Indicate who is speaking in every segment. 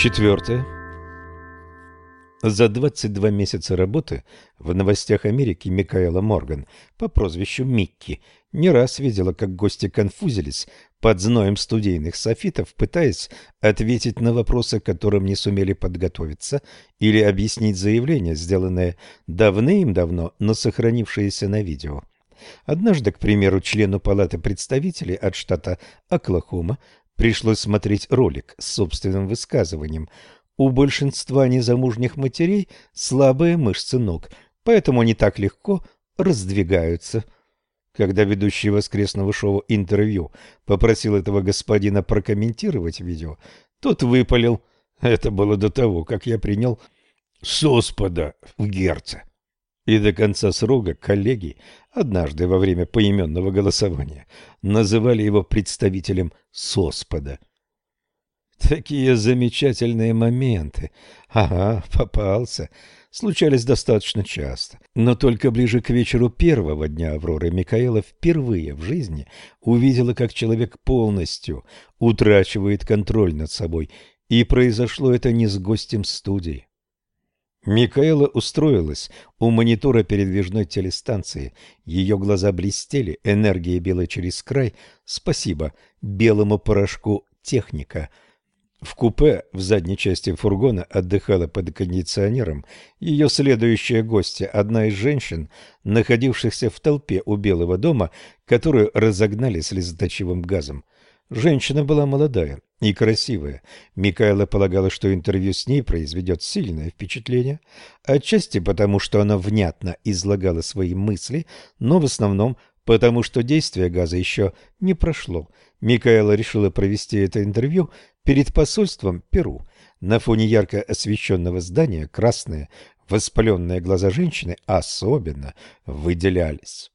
Speaker 1: Четвертое. За 22 месяца работы в новостях Америки Микаэла Морган по прозвищу Микки не раз видела, как гости конфузились под зноем студийных софитов, пытаясь ответить на вопросы, к которым не сумели подготовиться, или объяснить заявление, сделанное давным-давно, но сохранившееся на видео. Однажды, к примеру, члену Палаты представителей от штата Оклахома пришлось смотреть ролик с собственным высказыванием – у большинства незамужних матерей слабые мышцы ног, поэтому они так легко раздвигаются. Когда ведущий воскресного шоу интервью попросил этого господина прокомментировать видео, тот выпалил. Это было до того, как я принял соспода в герце. И до конца срока коллеги однажды во время поименного голосования называли его представителем соспода. Такие замечательные моменты. Ага, попался. Случались достаточно часто. Но только ближе к вечеру первого дня Авроры Микаэла впервые в жизни увидела, как человек полностью утрачивает контроль над собой. И произошло это не с гостем студии. Микаэла устроилась у монитора передвижной телестанции. Ее глаза блестели, энергия била через край. Спасибо белому порошку техника – в купе в задней части фургона отдыхала под кондиционером ее следующая гостья, одна из женщин, находившихся в толпе у Белого дома, которую разогнали слезоточивым газом. Женщина была молодая и красивая. Микаэла полагала, что интервью с ней произведет сильное впечатление, отчасти потому, что она внятно излагала свои мысли, но в основном потому, что действие газа еще не прошло. Микаэла решила провести это интервью Перед посольством Перу на фоне ярко освещенного здания красные воспаленные глаза женщины особенно выделялись.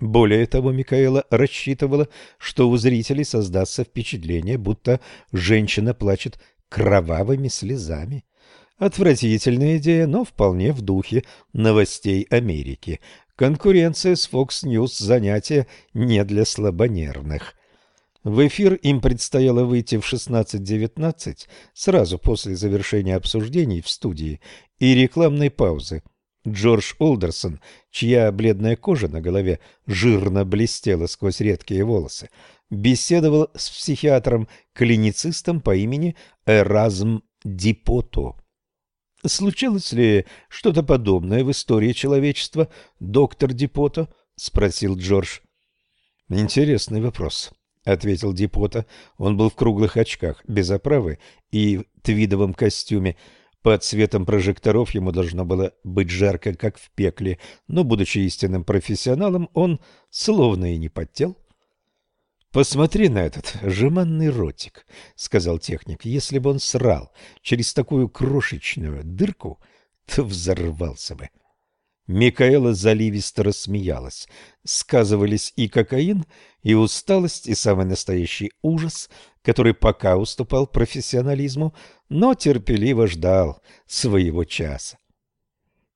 Speaker 1: Более того, Микаэла рассчитывала, что у зрителей создастся впечатление, будто женщина плачет кровавыми слезами. Отвратительная идея, но вполне в духе новостей Америки. Конкуренция с Fox News – занятие не для слабонервных. В эфир им предстояло выйти в 16.19 сразу после завершения обсуждений в студии и рекламной паузы. Джордж Олдерсон, чья бледная кожа на голове жирно блестела сквозь редкие волосы, беседовал с психиатром-клиницистом по имени Эразм Дипото. «Случилось ли что-то подобное в истории человечества, доктор Дипото?» — спросил Джордж. «Интересный вопрос», — ответил Дипота. Он был в круглых очках, без оправы и в твидовом костюме. Под светом прожекторов ему должно было быть жарко, как в пекле, но, будучи истинным профессионалом, он словно и не подтел. «Посмотри на этот жеманный ротик», — сказал техник. «Если бы он срал через такую крошечную дырку, то взорвался бы». Микаэла заливисто рассмеялась. Сказывались и кокаин, и усталость, и самый настоящий ужас, который пока уступал профессионализму, но терпеливо ждал своего часа.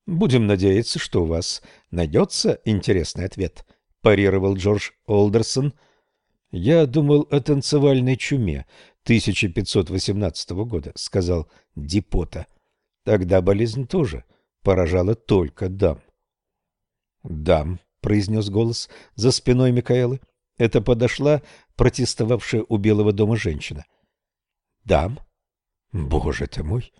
Speaker 1: «Будем надеяться, что у вас найдется интересный ответ», – парировал Джордж Олдерсон. «Я думал о танцевальной чуме 1518 года», – сказал Дипота. «Тогда болезнь тоже поражала только дам. «Дам», — произнес голос за спиной Микаэлы. Это подошла протестовавшая у Белого дома женщина. «Дам? Боже ты мой!»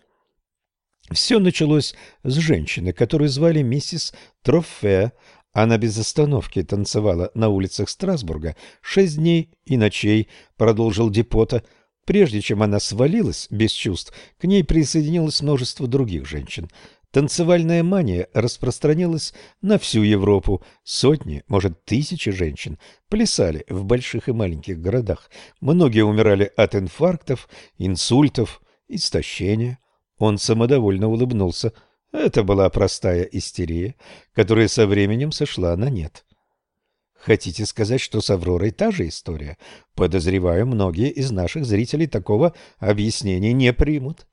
Speaker 1: Все началось с женщины, которую звали миссис Трофе. Она без остановки танцевала на улицах Страсбурга шесть дней и ночей, продолжил Депота. Прежде чем она свалилась без чувств, к ней присоединилось множество других женщин. Танцевальная мания распространилась на всю Европу. Сотни, может, тысячи женщин плясали в больших и маленьких городах. Многие умирали от инфарктов, инсультов, истощения. Он самодовольно улыбнулся. Это была простая истерия, которая со временем сошла на нет. Хотите сказать, что с Авророй та же история? Подозреваю, многие из наших зрителей такого объяснения не примут.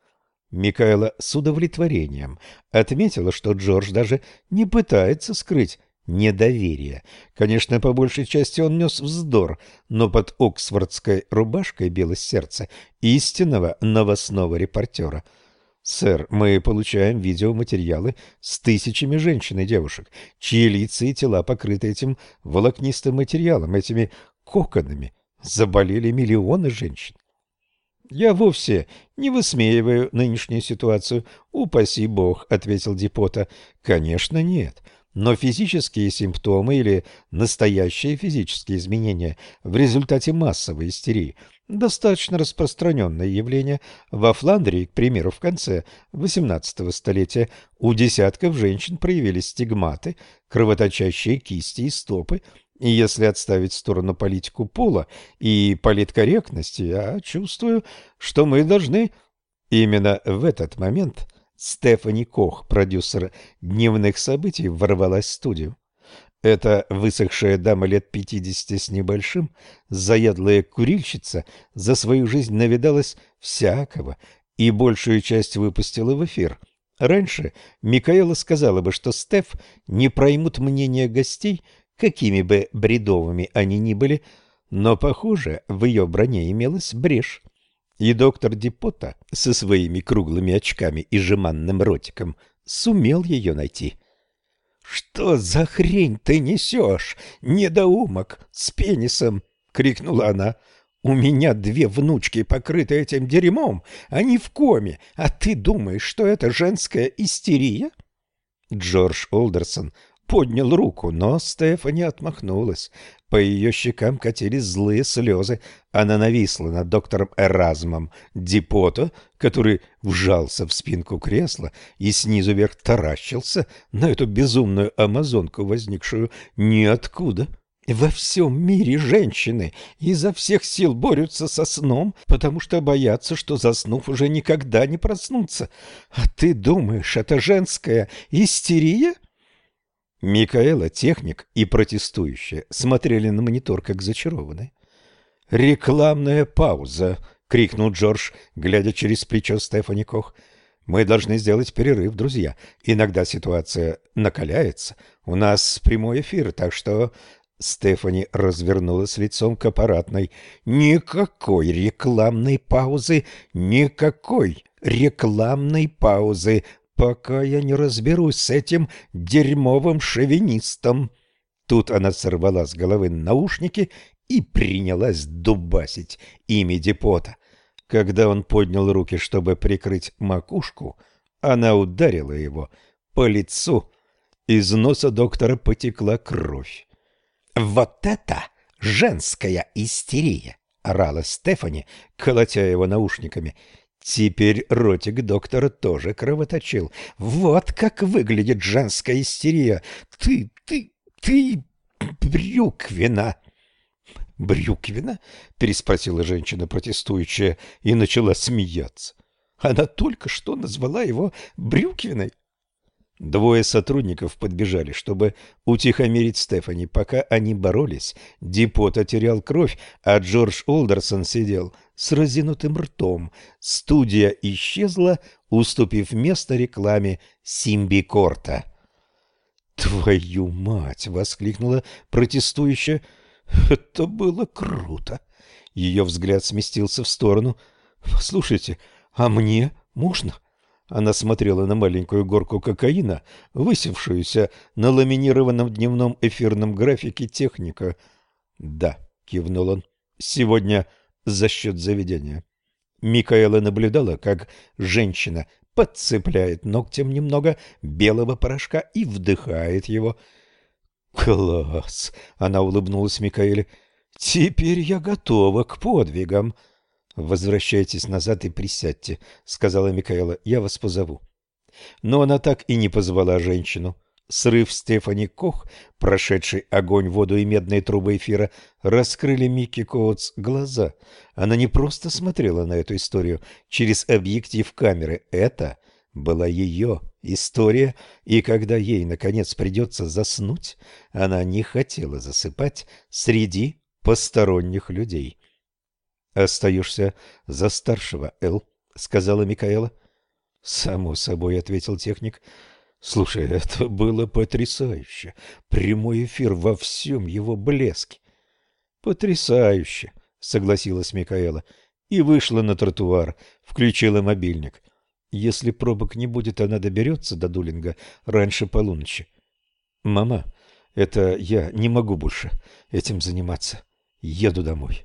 Speaker 1: Микаэла с удовлетворением отметила, что Джордж даже не пытается скрыть недоверия. Конечно, по большей части он нес вздор, но под оксфордской рубашкой билось сердце истинного новостного репортера. «Сэр, мы получаем видеоматериалы с тысячами женщин и девушек, чьи лица и тела покрыты этим волокнистым материалом, этими коконами. Заболели миллионы женщин. «Я вовсе не высмеиваю нынешнюю ситуацию. Упаси бог», — ответил Дипота. «Конечно, нет. Но физические симптомы или настоящие физические изменения в результате массовой истерии – достаточно распространенное явление. Во Фландрии, к примеру, в конце XVIII столетия у десятков женщин проявились стигматы, кровоточащие кисти и стопы, и если отставить в сторону политику пола и политкорректности, я чувствую, что мы должны... Именно в этот момент Стефани Кох, продюсер дневных событий, ворвалась в студию. Эта высохшая дама лет пятидесяти с небольшим, заядлая курильщица, за свою жизнь навидалась всякого и большую часть выпустила в эфир. Раньше Микаэла сказала бы, что Стеф не проймут мнение гостей какими бы бредовыми они ни были, но, похоже, в ее броне имелась брешь. И доктор Дипота со своими круглыми очками и жеманным ротиком сумел ее найти. «Что за хрень ты несешь, недоумок, с пенисом?» — крикнула она. «У меня две внучки, покрыты этим дерьмом, они в коме, а ты думаешь, что это женская истерия?» Джордж Олдерсон поднял руку, но Стефани отмахнулась. По ее щекам катились злые слезы. Она нависла над доктором Эразмом Дипото, который вжался в спинку кресла и снизу вверх таращился на эту безумную амазонку, возникшую ниоткуда. Во всем мире женщины изо всех сил борются со сном, потому что боятся, что заснув уже никогда не проснутся. А ты думаешь, это женская истерия? — Микаэла, техник и протестующие смотрели на монитор как зачарованные. «Рекламная пауза!» — крикнул Джордж, глядя через плечо Стефани Кох. «Мы должны сделать перерыв, друзья. Иногда ситуация накаляется. У нас прямой эфир, так что...» Стефани развернулась лицом к аппаратной. «Никакой рекламной паузы! Никакой рекламной паузы! Пока я не разберусь с этим дерьмовым шовинистом. Тут она сорвала с головы наушники и принялась дубасить ими Депота. Когда он поднял руки, чтобы прикрыть макушку, она ударила его по лицу. Из носа доктора потекла кровь. «Вот это женская истерия!» — орала Стефани, колотя его наушниками. Теперь ротик доктора тоже кровоточил. Вот как выглядит женская истерия. Ты, ты, ты брюквина. Брюквина? переспросила женщина протестующая и начала смеяться. Она только что назвала его брюквиной. Двое сотрудников подбежали, чтобы утихомирить Стефани. Пока они боролись, Дипота терял кровь, а Джордж Олдерсон сидел с разинутым ртом. Студия исчезла, уступив место рекламе Симбикорта. «Твою мать!» — воскликнула протестующая. «Это было круто!» Ее взгляд сместился в сторону. «Послушайте, а мне можно?» Она смотрела на маленькую горку кокаина, высевшуюся на ламинированном дневном эфирном графике техника. «Да», — кивнул он, — «сегодня за счет заведения». Микаэла наблюдала, как женщина подцепляет ногтем немного белого порошка и вдыхает его. «Класс!» — она улыбнулась Микаэле. «Теперь я готова к подвигам». «Возвращайтесь назад и присядьте», — сказала Микаэла. «Я вас позову». Но она так и не позвала женщину. Срыв Стефани Кох, прошедший огонь, воду и медные трубы эфира, раскрыли Микки Коутс глаза. Она не просто смотрела на эту историю через объектив камеры. Это была ее история, и когда ей, наконец, придется заснуть, она не хотела засыпать среди посторонних людей. «Остаешься за старшего, Эл», — сказала Микаэла. «Само собой», — ответил техник. Слушай, это было потрясающе. Прямой эфир во всем его блеске. Потрясающе, согласилась Микаэла и вышла на тротуар, включила мобильник. Если пробок не будет, она доберется до Дулинга раньше полуночи. Мама, это я не могу больше этим заниматься. Еду домой.